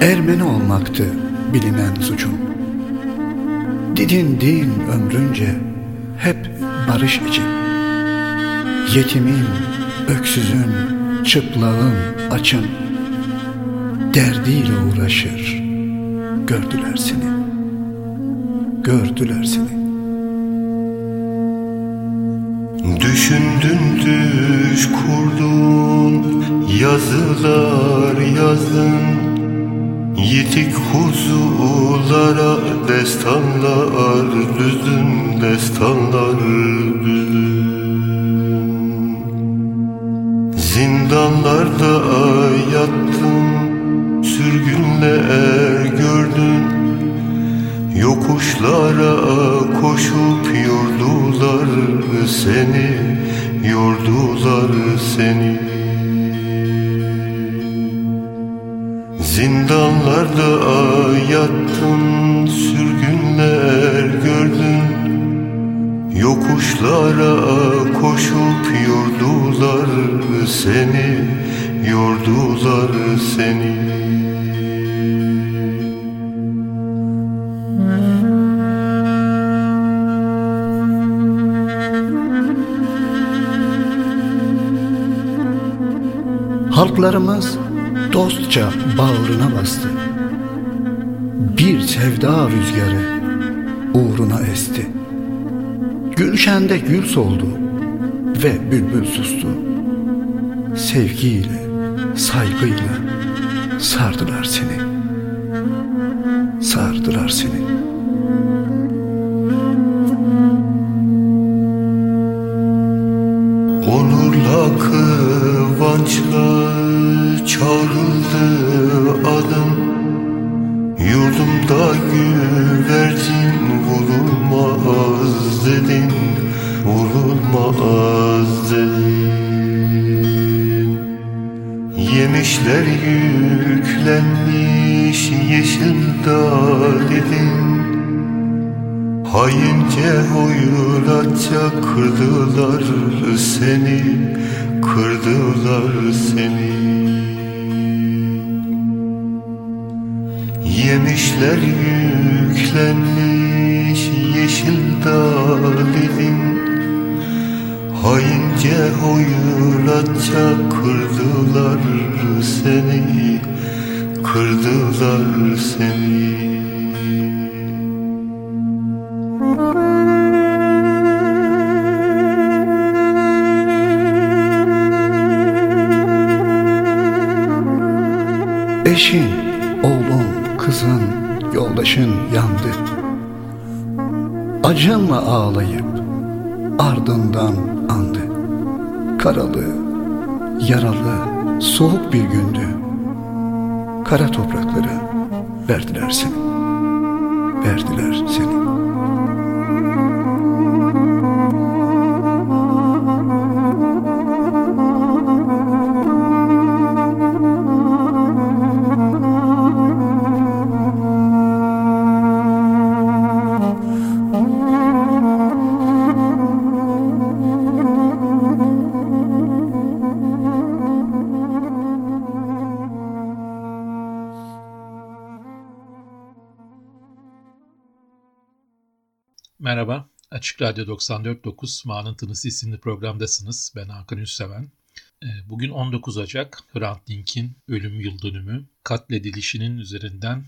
Ermeni olmaktı bilinen suçum Didindin ömrünce hep barış için Yetimin, öksüzün, çıplağın, açın derdiyle uğraşır. Gördüler seni. Gördüler seni. Düşündün düş kurdun Yazılar yazdın Yitik huzulara Destanlar düzdün Destanlar düzdün Zindanlarda yattın sürgünler gördün. Yokuşlara koşup yordular seni Yordular seni Zindanlarda yattın sürgünler gördün. Yokuşlara koşup yordular seni Yordular seni. Halklarımız dostça bağrına bastı. Bir sevda rüzgarı uğruna esti. Gülşende gül soldu ve bülbül sustu. Sevgiyle, saygıyla sardılar seni. Sardılar seni. Onurla kıvançla çağrıldı adım Yurdumda güvercin vurulmaz dedin Vurulmaz dedin. Yemişler yüklenmiş yeşil dal dedin Haince hoyratça kırdılar seni Kırdılar seni Yemişler yüklenmiş yeşil dalilin Haince hoyratça kırdılar seni Kırdılar seni. Eşin, oğlun, kızın, yoldaşın yandı. Acınla ağlayıp ardından andı. Karalı, yaralı, soğuk bir gündü. Kara toprakları verdiler seni. Verdiler seni. Açık Radyo 94.9 Mağanın Tınısı isimli programdasınız. Ben Hakan Üsteven. Ee, bugün 19 Ocak, Hrant Dink'in ölüm yıl dönümü. Katledilişinin üzerinden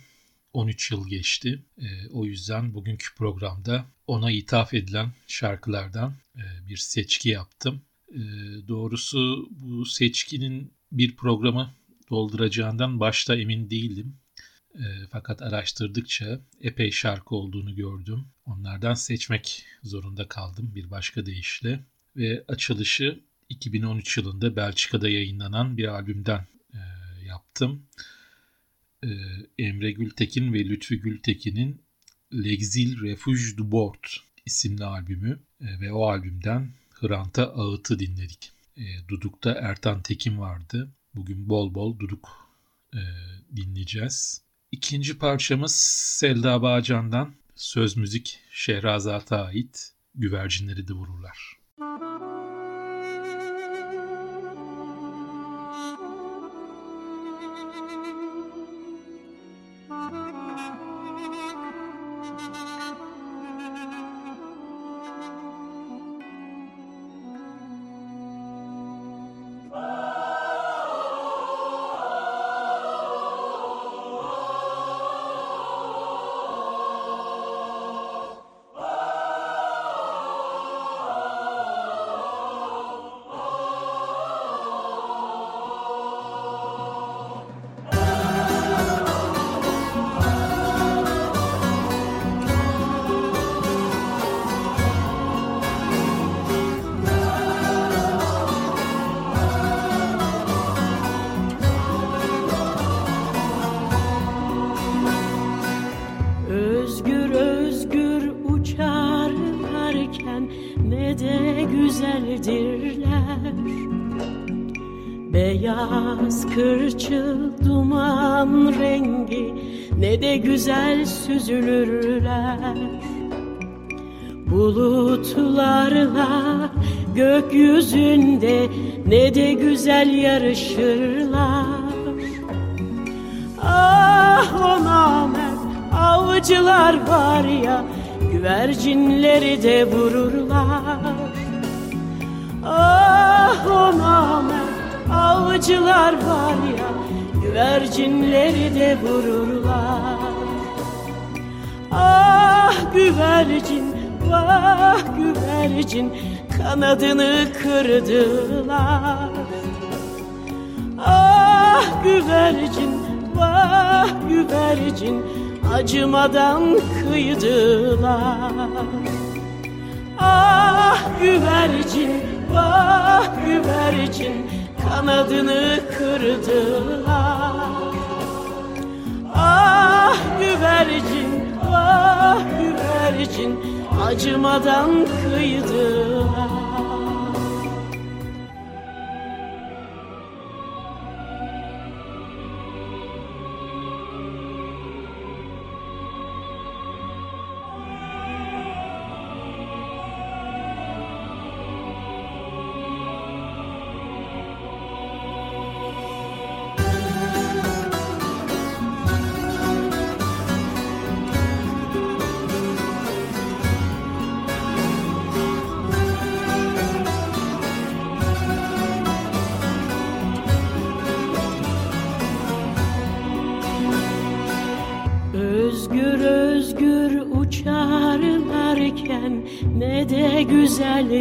13 yıl geçti. E, o yüzden bugünkü programda ona ithaf edilen şarkılardan e, bir seçki yaptım. E, doğrusu bu seçkinin bir programı dolduracağından başta emin değildim. E, fakat araştırdıkça epey şarkı olduğunu gördüm. Onlardan seçmek zorunda kaldım bir başka deyişle. Ve açılışı 2013 yılında Belçika'da yayınlanan bir albümden e, yaptım. E, Emre Gültekin ve Lütfü Gültekin'in L'Exil Refuge du Bord isimli albümü e, ve o albümden Hrant'a Ağıt'ı dinledik. E, Duduk'ta Ertan Tekin vardı. Bugün bol bol Duduk e, dinleyeceğiz. İkinci parçamız Selda Bağcan'dan söz müzik Şehrazat'a ait güvercinleri de vururlar. Ne güzel süzülürler. Bulutlarla gökyüzünde ne de güzel yarışırlar. Ah o namert avcılar var ya güvercinleri de vururlar. Ah o namert avcılar var ya güvercinleri de vururlar güvercin vah güvercin kanadını kırdılar. Ah güvercin vah güvercin acımadan kıydılar. Ah güvercin vah güvercin kanadını kırdılar. Ah güvercin, ah güvercin acımadan kıydılar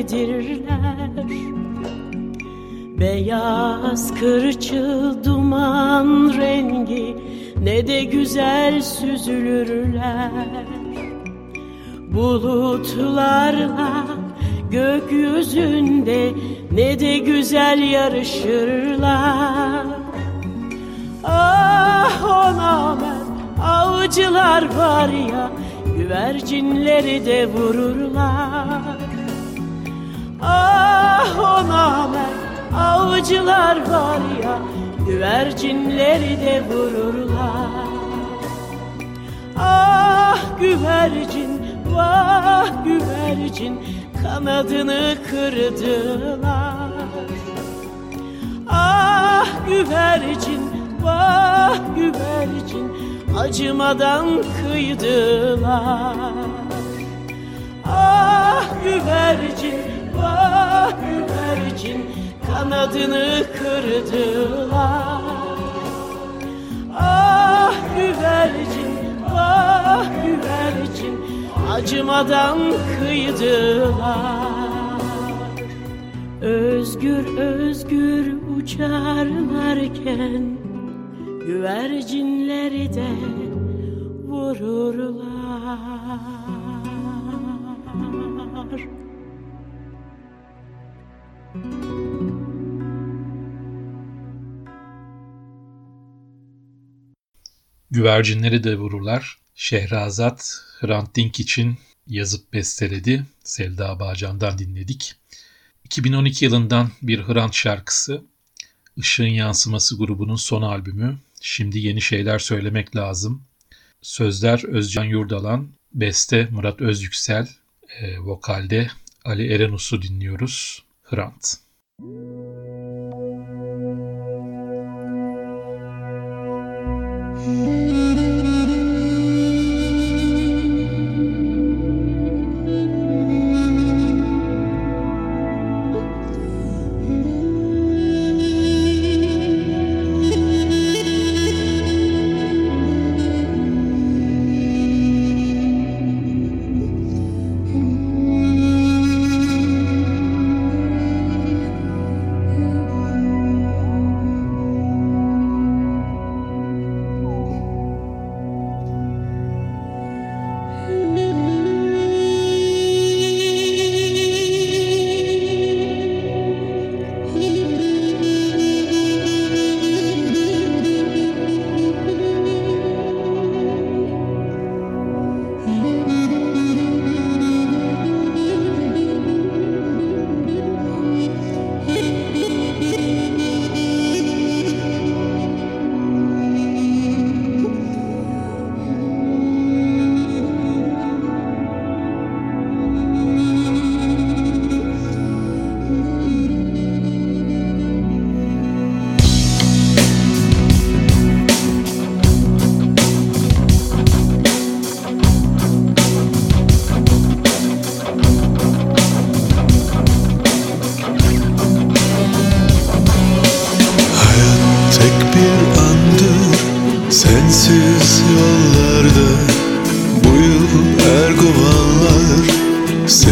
güzeldirler Beyaz kırçıl duman rengi ne de güzel süzülürler. Bulutlarla gökyüzünde ne de güzel yarışırlar. Ah o namer avcılar var ya güvercinleri de vururlar Ah o namer avcılar var ya Güvercinleri de vururlar. Ah güvercin vah güvercin Kanadını kırdılar. Ah güvercin vah güvercin Acımadan kıydılar. Ah güvercin vah güvercin kanadını kırdılar. Ah güvercin vah güvercin acımadan kıydılar. Özgür özgür uçarlarken güvercinleri de vururlar Güvercinleri de vururlar. Şehrazat Hrant Dink için yazıp besteledi. Selda Bağcan'dan dinledik. 2012 yılından bir Hrant şarkısı. Işığın Yansıması grubunun son albümü. Şimdi yeni şeyler söylemek lazım. Sözler Özcan Yurdalan, beste Murat Özyüksel, e, vokalde Ali Erenus'u dinliyoruz. Hrant.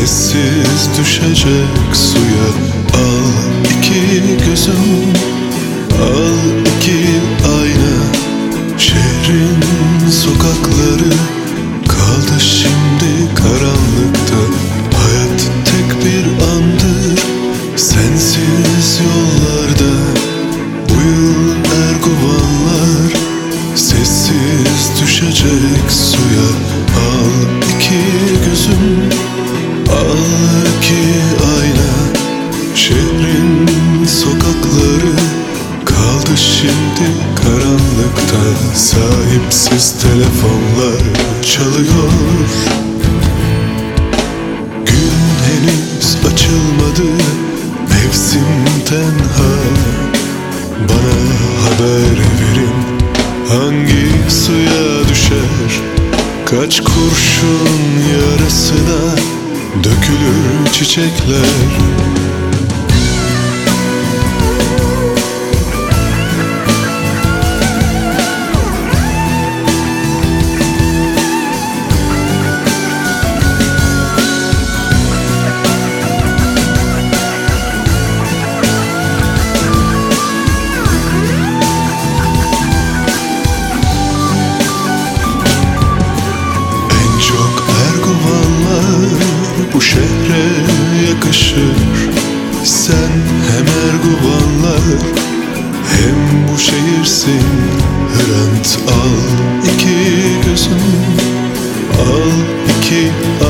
sessiz düşecek suya. Al iki gözüm, al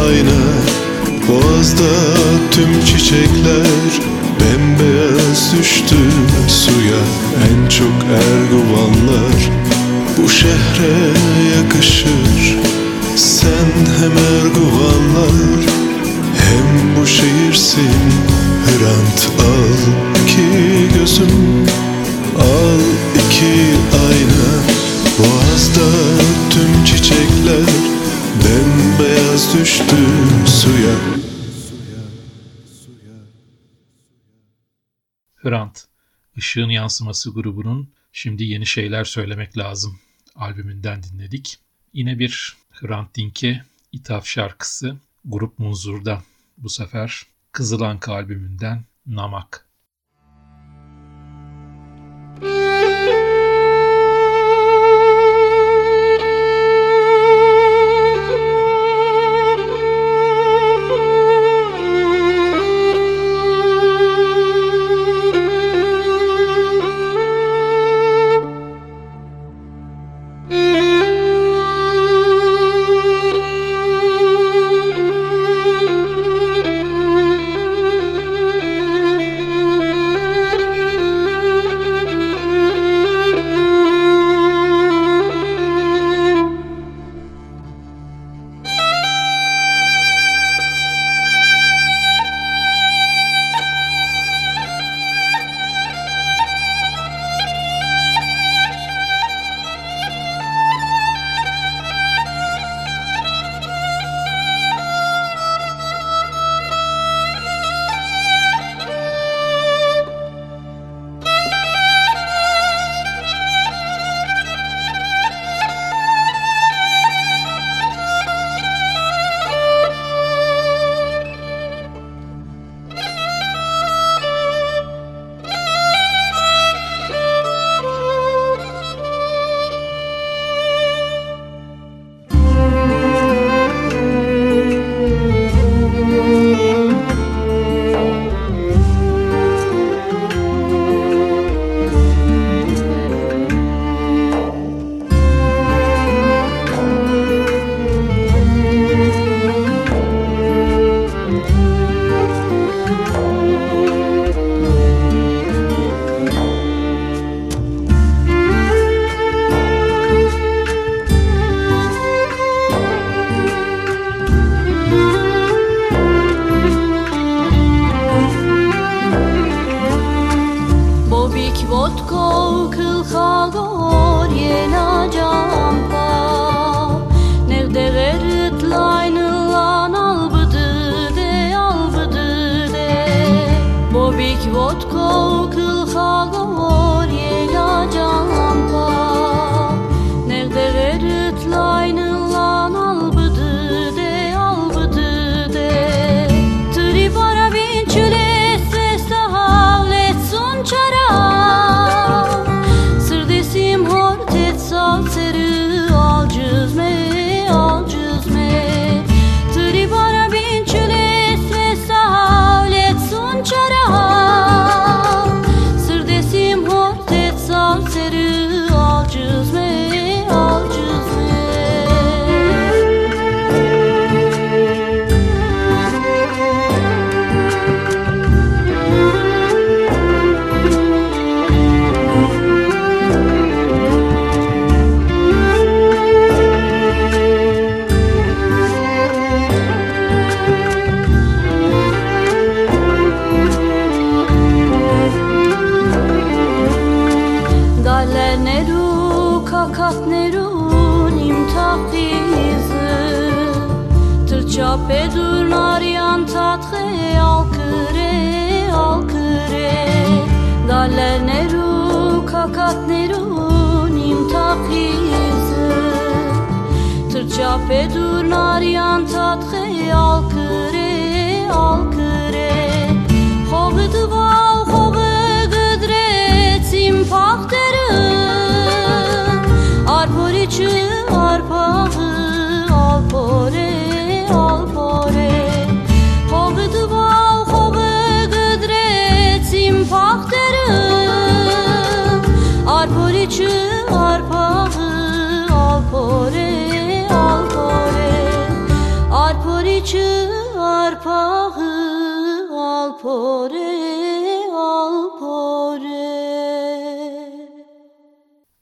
kaynar Boğazda tüm çiçekler Bembeyaz düştü suya. En çok erguvanlar Bu şehre yakışır. Sen hem erguvanlar Hem bu şehirsin Hrant al iki gözüm Al iki ayna. Boğazda tüm çiçekler Işığın Yansıması grubunun Şimdi Yeni Şeyler Söylemek Lazım albümünden dinledik. Yine bir Hrant Dink'e ithaf şarkısı Grup Munzur'dan bu sefer Kızılanka albümünden Namak.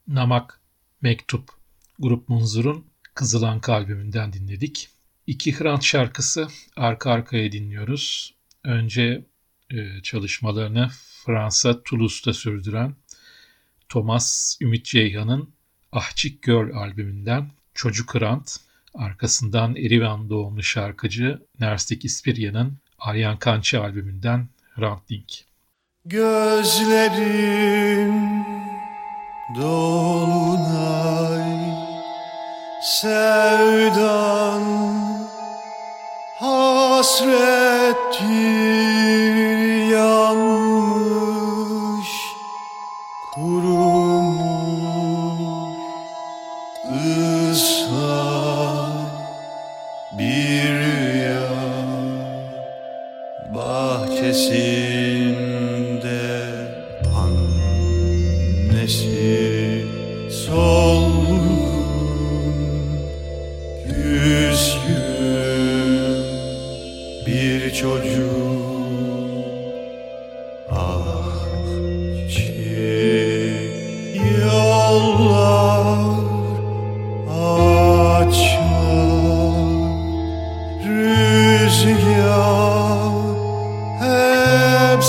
Namak Mektup Grup Munzur'un Kızılanka albümünden dinledik. İki Hrant şarkısı arka arkaya dinliyoruz. Önce e, çalışmalarını Fransa Toulouse'da sürdüren Thomas Ümit Ceyhan'ın Ahçık Göl albümünden Çocuk Hrant, arkasından Erivan doğumlu şarkıcı Nerstik İspirya'nın Aryan Kançı albümünden Hrant Dink. Gözlerim dolunay Sevdan hasrettir yanmış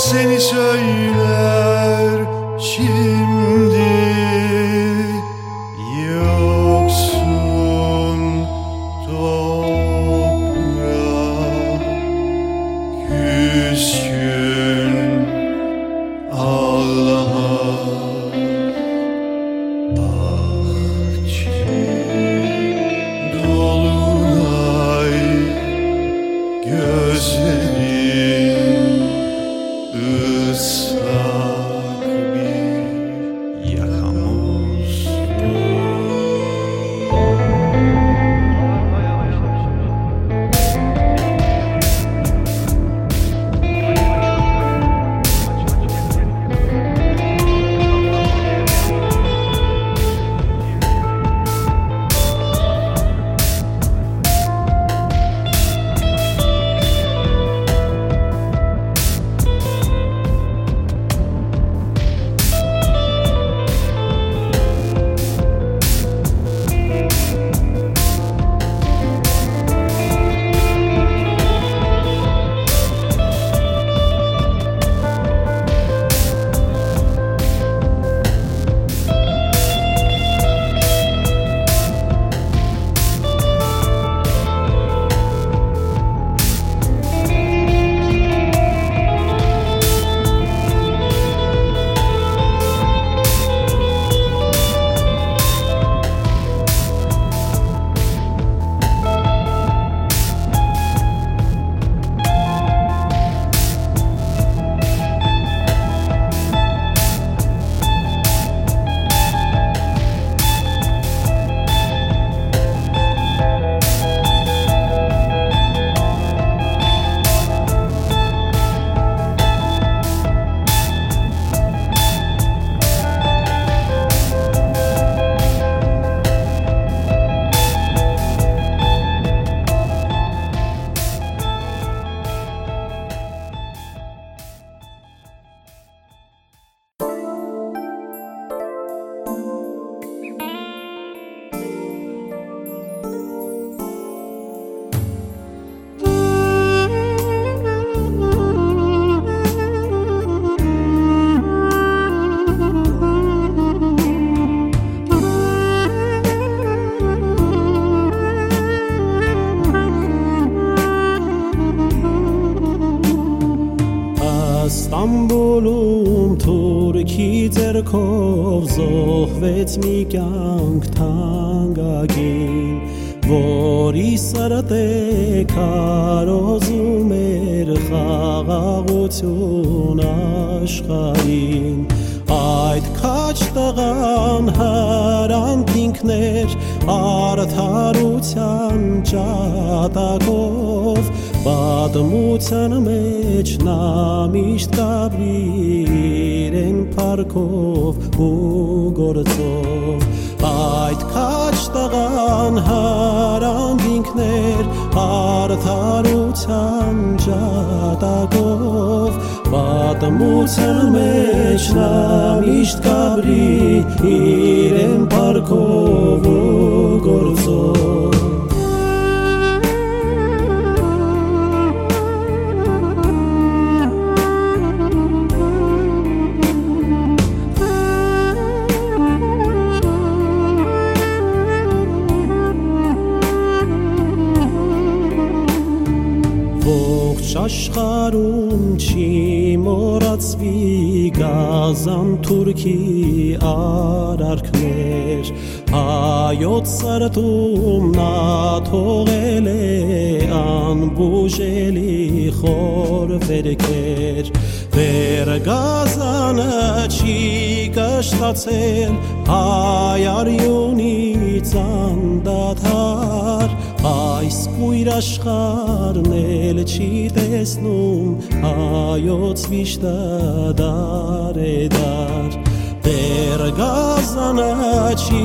seni söyler. Şimdi It's me, geangst. Փառքով ու գործով այդ քաչ տղան հրանտ ինքներ արդարության ճատակով պատմության մեջ նա միշտ կապրի իրեն փառքով ու գործով աշխարում չի մորացվի գազան թուրքի արարքներ հայոց սրտում նա թողել է անբուժելի խոր վերքեր Վեր գազանը չի կշտացել հայ արյունից անդադար Այս կույր աշխարն էլ չի տեսնում հայոց միշտը դար է դար Դեր գազանը չի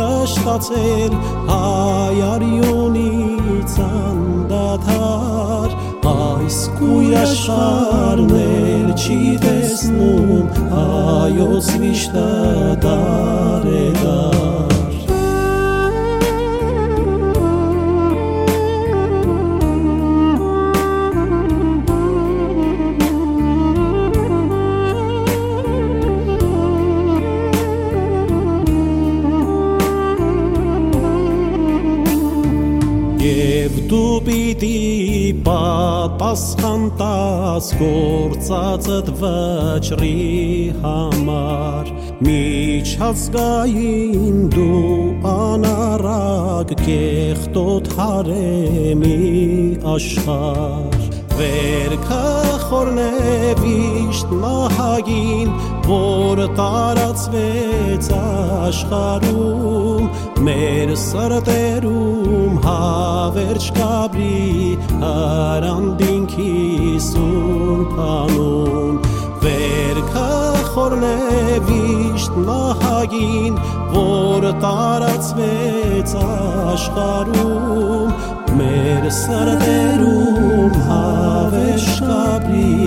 կշտացել հայ արյունից անդադար Այս կույր աշխարն էլ չի տեսնում հայոց միշտը դար է դար պատասխան տաս գործածդ վճռի համար միջազգային դու անարակ կեղտոտ հարեմի աշխար Վերքը խորնևիշտ նահագին, որ տարածվեց աշխարում, մեր սրտերում հավերջ կաբրի հարանդինքի սուրպանուն, վերքը խորնևիշտ նահագին, որ տարածվեց աշխարում, մեր սրտերում հավերջ կաբրի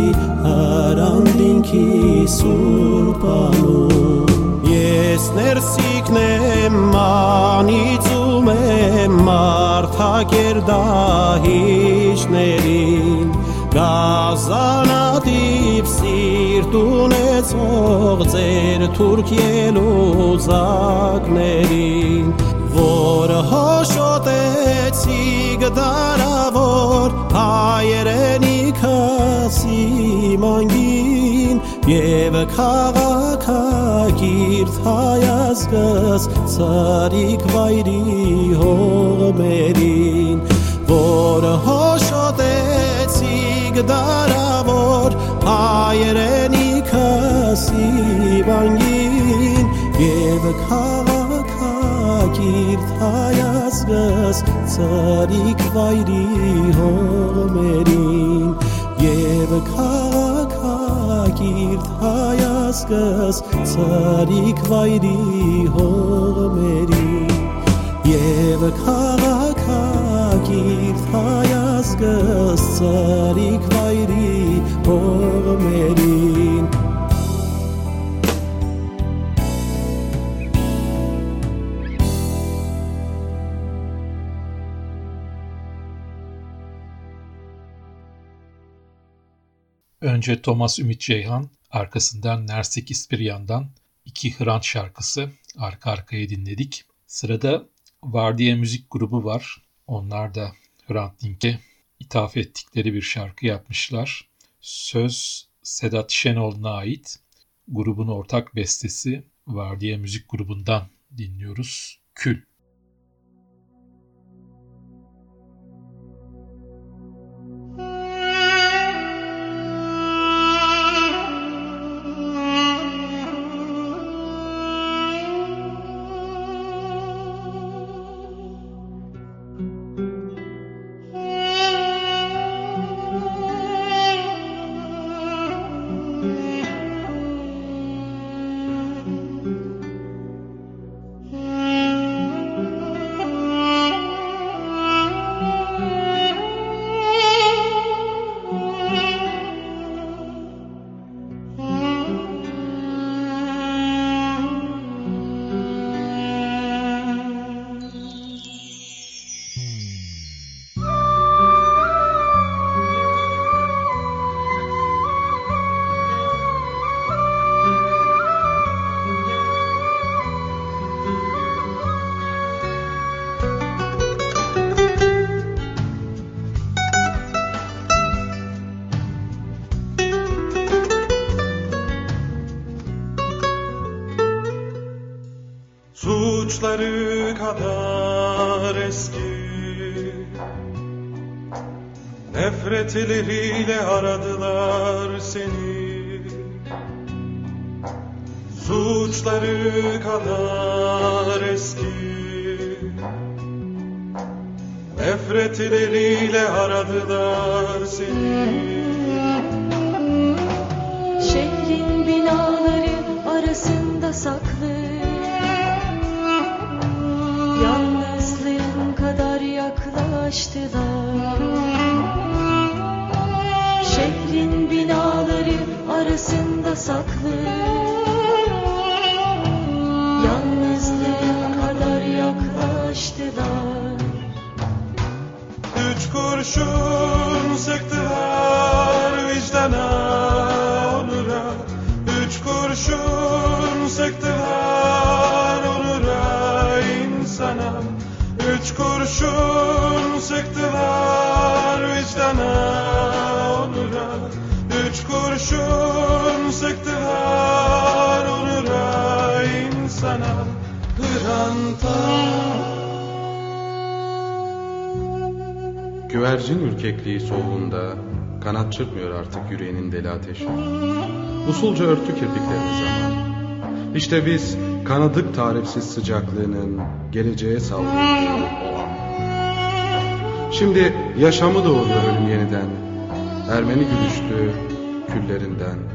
հարանդինքի սուրպանում Ես ներսիկն է մանիցում է մարդակեր դահիճներին գազանադիպ սիրտուն է ծող ձեր թուրք ելուզակներին որ հոշոտեցի գդարավոր հայերենիքը սիմանգի Եվ քաղաքագիրտ հայազգս Սարիկ վայրի հողմերին Որ հոշոտեցիկ դարավոր Հայրենիքը սիվանգին Եվ քաղաքագիրտ հայազգս Սարիկ վայրի հողմերին Եվ քաղաքագիրտ սիրտ հայասկս ցարիկ վայրի հողմերի եւ քաղաքագիր հայասկս ցարիկ վայրի հողմերին Önce Thomas Ümit Ceyhan, arkasından Nersek İspiryan'dan iki Hrant şarkısı arka arkaya dinledik. Sırada Vardiya Müzik grubu var. Onlar da Hrant Dink'e ithaf ettikleri bir şarkı yapmışlar. Söz Sedat Şenol'una ait. Grubun ortak bestesi Vardiya Müzik grubundan dinliyoruz. Kül. Nefretleriyle aradılar seni. Suçları kadar eski. Nefretleriyle aradılar seni Üç kurşun sıktılar vicdana onura. Üç kurşun sıktılar onura insana. Üç kurşun sıktılar vicdana onura. Üç kurşun sıktılar onura insana. Hranta Güvercin ürkekliği solğunda kanat çırpmıyor artık yüreğinin deli ateşi. Usulca örtü kirpiklerini zaman. İşte biz kanadık tarifsiz sıcaklığının geleceğe savrulduğu. Şimdi yaşamı doğuruyor ölüm yeniden. Ermeni gülüştü küllerinden.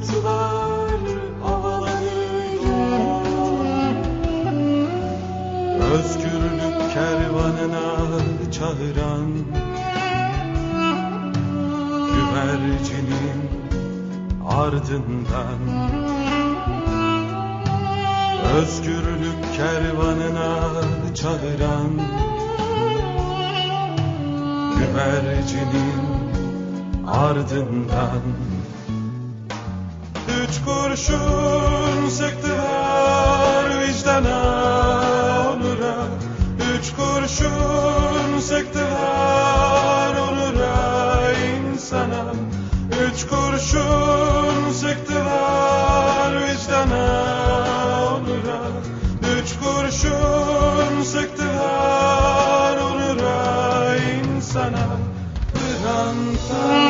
Umutlar havalanıyor Özgürlük kervanına çağıran Güvercinin ardından. Özgürlük kervanına çağıran Güvercinin ardından Üç kurşun sıktılar vicdana onura. Üç kurşun sıktılar onura insana. Üç kurşun sıktılar vicdana onura. Üç kurşun sıktılar onura insana. Hranta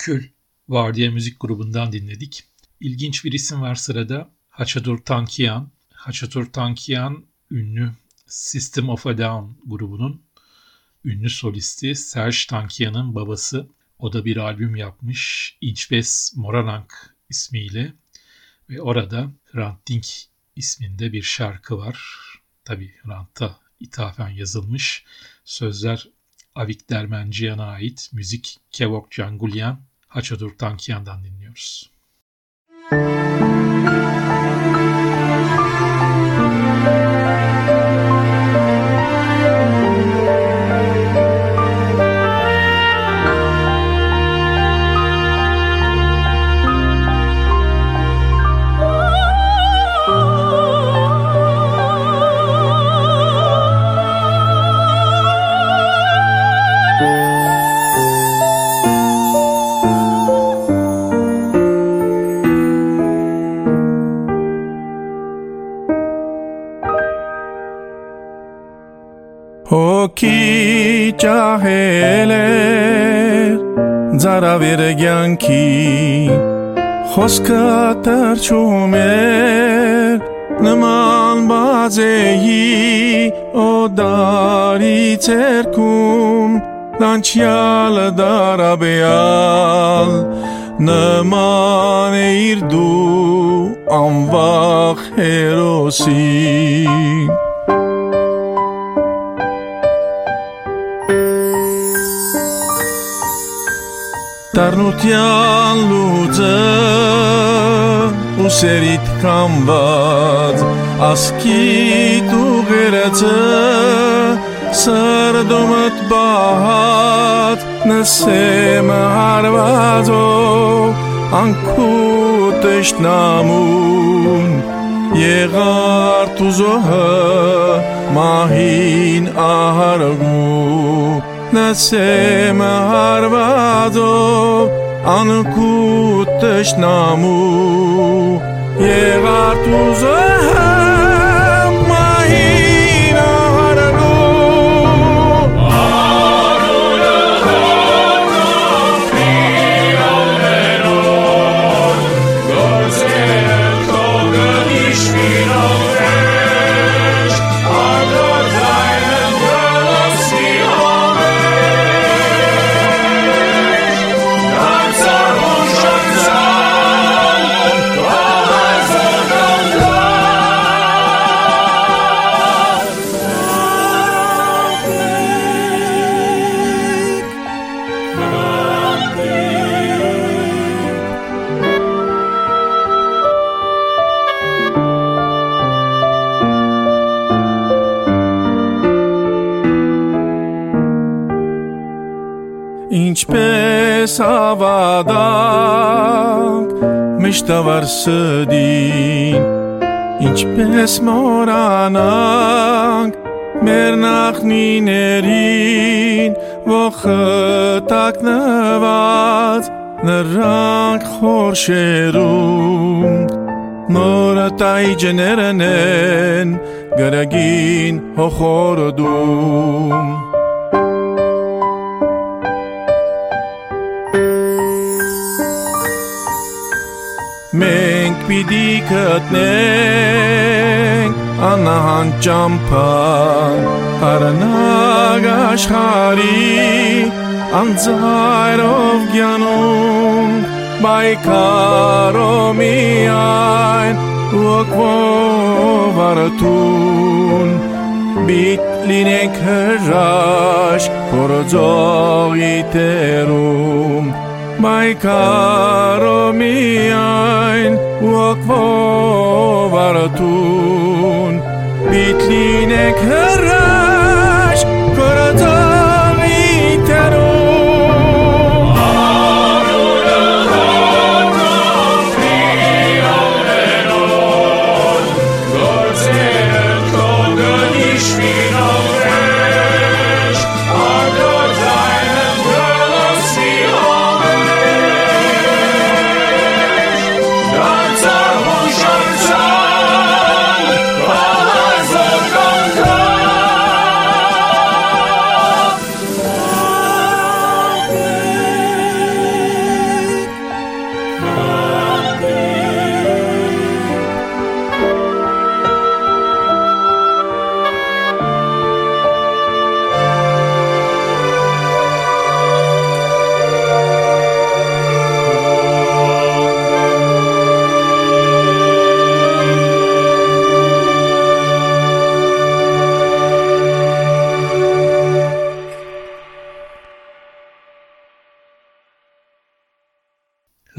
Kül Vardiya Müzik grubundan dinledik. İlginç bir isim var sırada. Haçatur Tankian. Haçatur Tankian ünlü System of a Down grubunun ünlü solisti Serge Tankian'ın babası. O da bir albüm yapmış. İnçbes Moranank ismiyle. Ve orada Hrant Dink isminde bir şarkı var. Tabi Hrant'a ithafen yazılmış. Sözler Avik Dermenciyan'a ait. Müzik Kevok Cangulyan. Haçadur Tankiyan'dan dinliyoruz. O ձարավերը գյանքի խոսքը տրչում էր նման բազեի օդարի ցերքում դանչյալը դարաբեալ նման է իր դու անվախ հերոսին Տարնության լուծը ուսերիտ կամված ասկիտ ուղերացը սրդոմըտ բահատ նսեմը հարվածով անքուտ իշնամուն եղար տուզոհը մահին ահարգու մտնեցեմ հարվածով անկուտ ճշնամու եւ արտուզը հա- ավադակ միշտ ավարսդին ինչպես մորանանք մեր նախնիներին ողտակնված նրանք խորշերում նորը տայջներն են գրագին հոխորդում մենք պիտի գտնենք անահան ճամփան արանագ աշխարի անձայրով գյանում բայկարո միայն ուղվով արթուն բիտ լինենք հրաշ կորոձողի տերում my karomiain walk over tun bitlinek her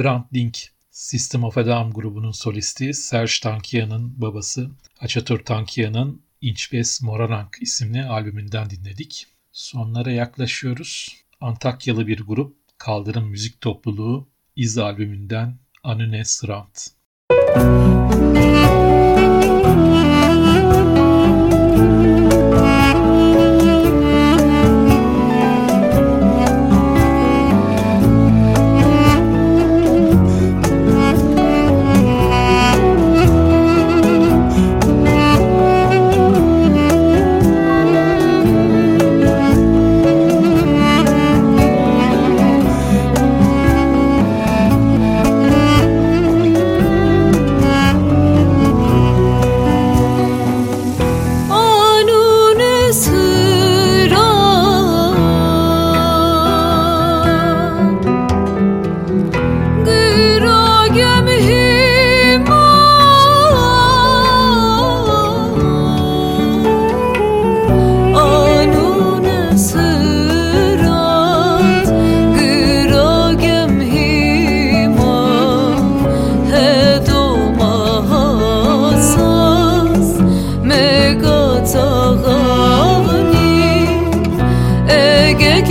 Hrant Dink System of a Down grubunun solisti Serge Tankian'ın babası Achatur Tankian'ın İnçbes Moranang isimli albümünden dinledik. Sonlara yaklaşıyoruz. Antakyalı bir grup Kaldırım Müzik Topluluğu İz albümünden Anune Srant.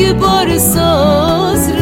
که بار ساز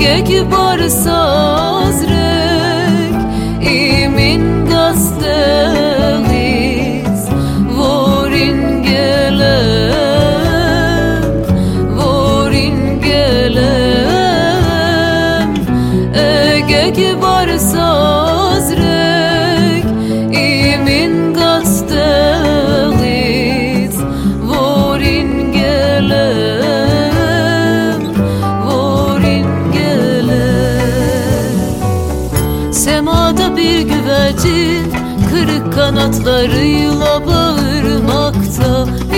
Ege bar sazrek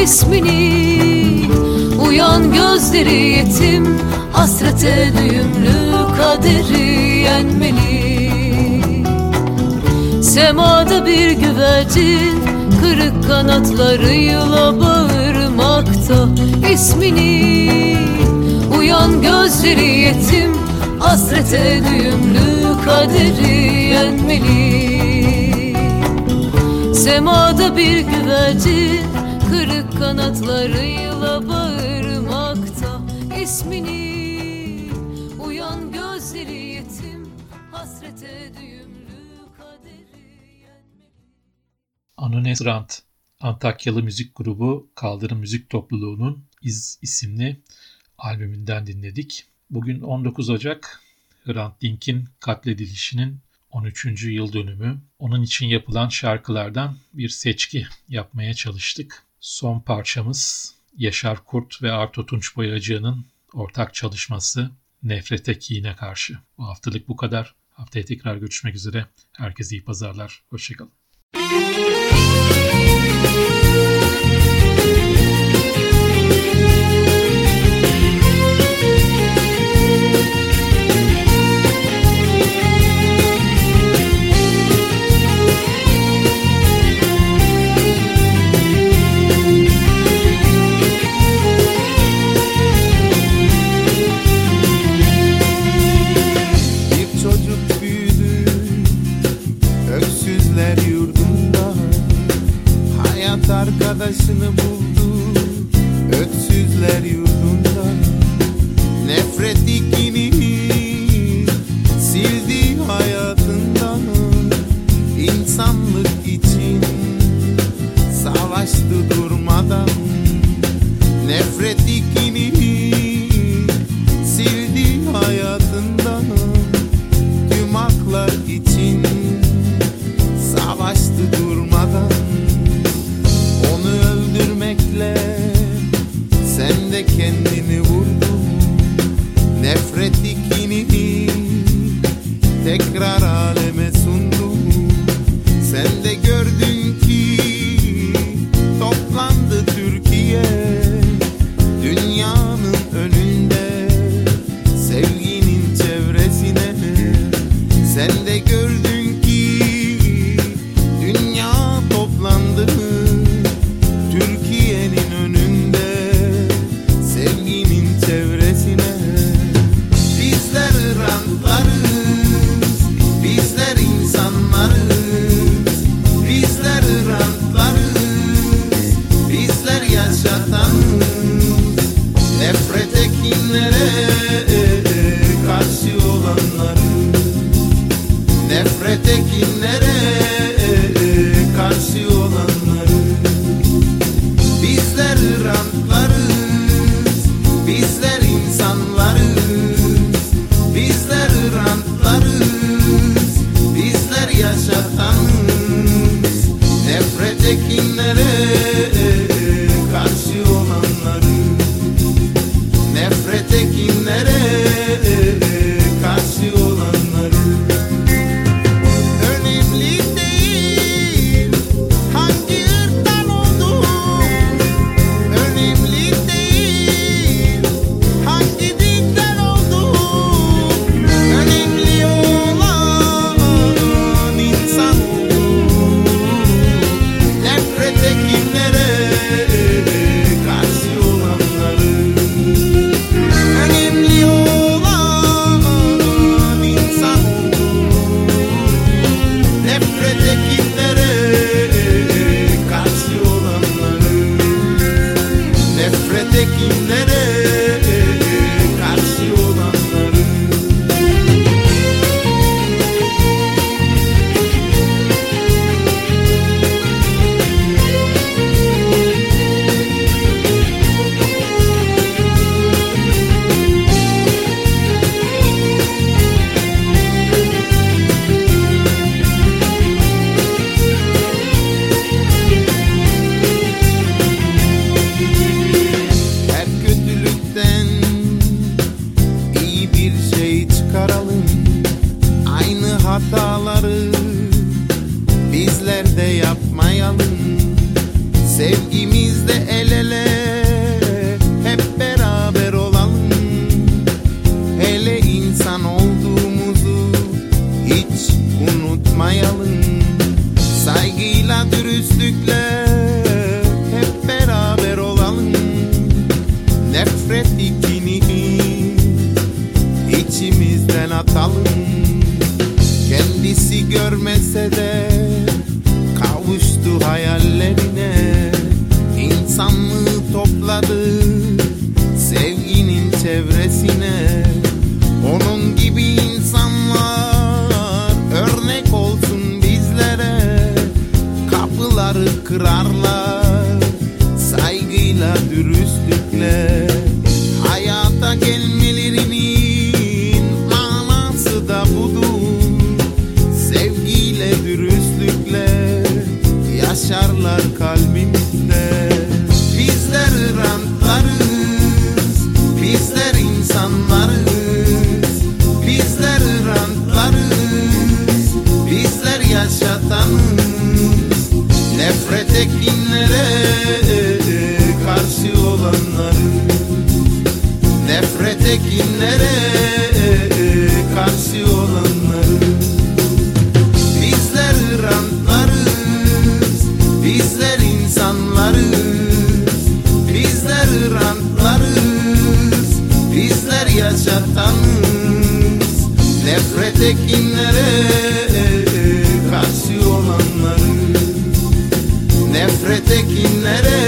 ismini Uyan gözleri yetim Hasrete düğümlü kaderi yenmeli. Semada bir güvercin Kırık kanatlarıyla bağırmakta. İsmini Uyan gözleri yetim Hasrete düğümlü kaderi yenmeli. Semada bir güvercin kanatlarıyla bağırmakta ismini Uyan gözleri yetim Hasrete düğümlü kaderi yenmeli Anones Rant, Antakyalı müzik grubu Kaldırım Müzik Topluluğu'nun İz isimli albümünden dinledik. Bugün 19 Ocak, Hrant Dink'in katledilişinin 13. yıl dönümü. Onun için yapılan şarkılardan bir seçki yapmaya çalıştık. Son parçamız Yaşar Kurt ve Arto Tunç Boyacı'nın ortak çalışması Nefrete Kine Karşı. Bu haftalık bu kadar. Haftaya tekrar görüşmek üzere. Herkese iyi pazarlar. Hoşçakalın. Yaşarlar kalbimizde. Bizler rantlarız, bizler insanlarız. Bizler rantlarız, bizler yaşatanız. Nefret ekinlere karşı olanları. Nefret ekinlere yaşatanız Nefret ekinlere karşı olanları Nefret ekinlere